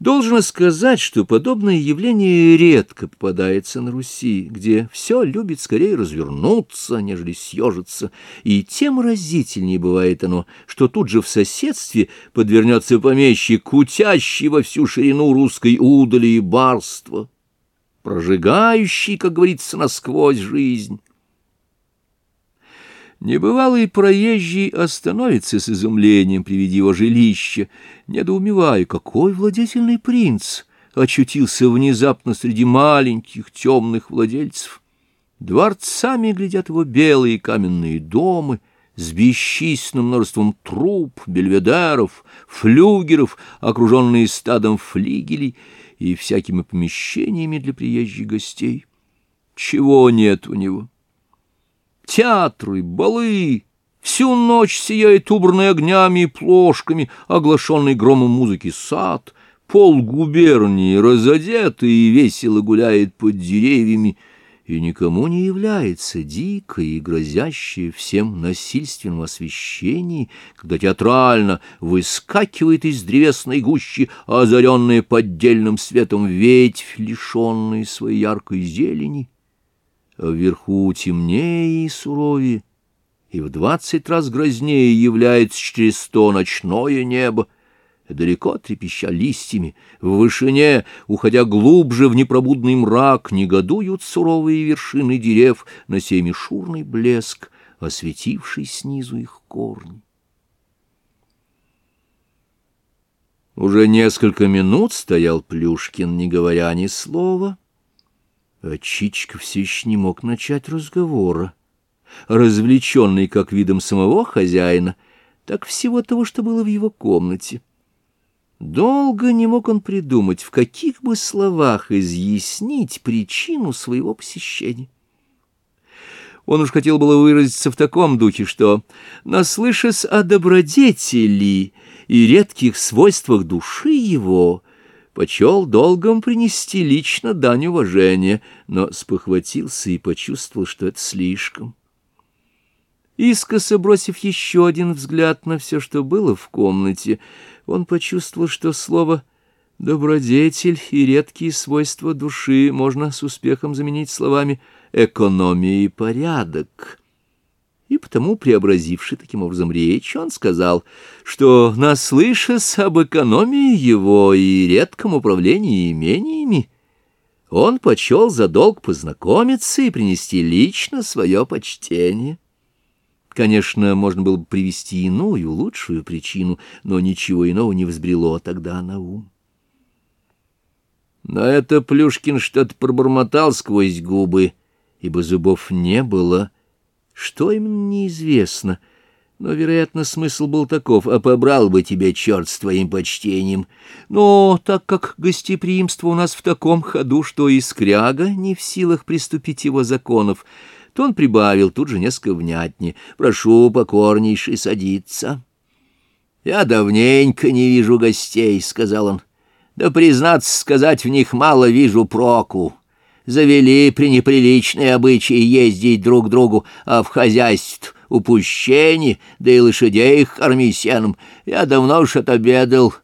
Должно сказать, что подобное явление редко попадается на Руси, где все любит скорее развернуться, нежели съежиться, и тем разительнее бывает оно, что тут же в соседстве подвернется помещик, кутящий во всю ширину русской удали и барства, прожигающий, как говорится, насквозь жизнь. Небывалый проезжий остановится с изумлением при виде его жилища, недоумевая, какой владетельный принц очутился внезапно среди маленьких темных владельцев. Дворцами глядят его белые каменные дома с бесчисленным множеством труб, бельведеров, флюгеров, окруженные стадом флигелей и всякими помещениями для приезжих гостей. Чего нет у него? Театры, балы. Всю ночь сияет убранный огнями и плошками, оглашенный громом музыки сад. Пол губернии разодет и весело гуляет под деревьями, и никому не является дикое и грозящее всем насильственном освещении, когда театрально выскакивает из древесной гущи, озаренная поддельным светом ветвь, лишенная своей яркой зелени вверху темнее и суровее, и в двадцать раз грознее является через то ночное небо, далеко трепеща листьями, в вышине, уходя глубже в непробудный мрак, негодуют суровые вершины дерев на сей мишурный блеск, осветивший снизу их корни. Уже несколько минут стоял Плюшкин, не говоря ни слова, — а Чичка все еще не мог начать разговора. Развлеченный как видом самого хозяина, так всего того, что было в его комнате. Долго не мог он придумать, в каких бы словах изъяснить причину своего посещения. Он уж хотел было выразиться в таком духе, что, наслышась о добродетели и редких свойствах души его, — почел долгом принести лично дань уважения, но спохватился и почувствовал, что это слишком. Искоса бросив еще один взгляд на все, что было в комнате, он почувствовал, что слово «добродетель» и редкие свойства души можно с успехом заменить словами «экономия» и «порядок» и потому, преобразивший таким образом речь, он сказал, что, наслышась об экономии его и редком управлении имениями, он почел за долг познакомиться и принести лично свое почтение. Конечно, можно было бы привести иную, лучшую причину, но ничего иного не взбрело тогда на ум. На это Плюшкин что-то пробормотал сквозь губы, ибо зубов не было — что именно неизвестно, но, вероятно, смысл был таков, а побрал бы тебя черт с твоим почтением. Но так как гостеприимство у нас в таком ходу, что и скряга не в силах приступить его законов, то он прибавил тут же несколько внятнее. «Прошу, покорнейший, садиться». «Я давненько не вижу гостей», — сказал он. «Да, признаться сказать, в них мало вижу проку» завели пренеприличные обычаи ездить друг к другу, а в хозяйстве упущение, да и лошадей их корми сеном. Я давно уж отобедал,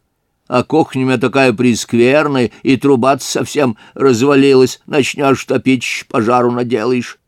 а кухня у меня такая прискверная, и труба совсем развалилась, начнешь топить, пожару наделаешь.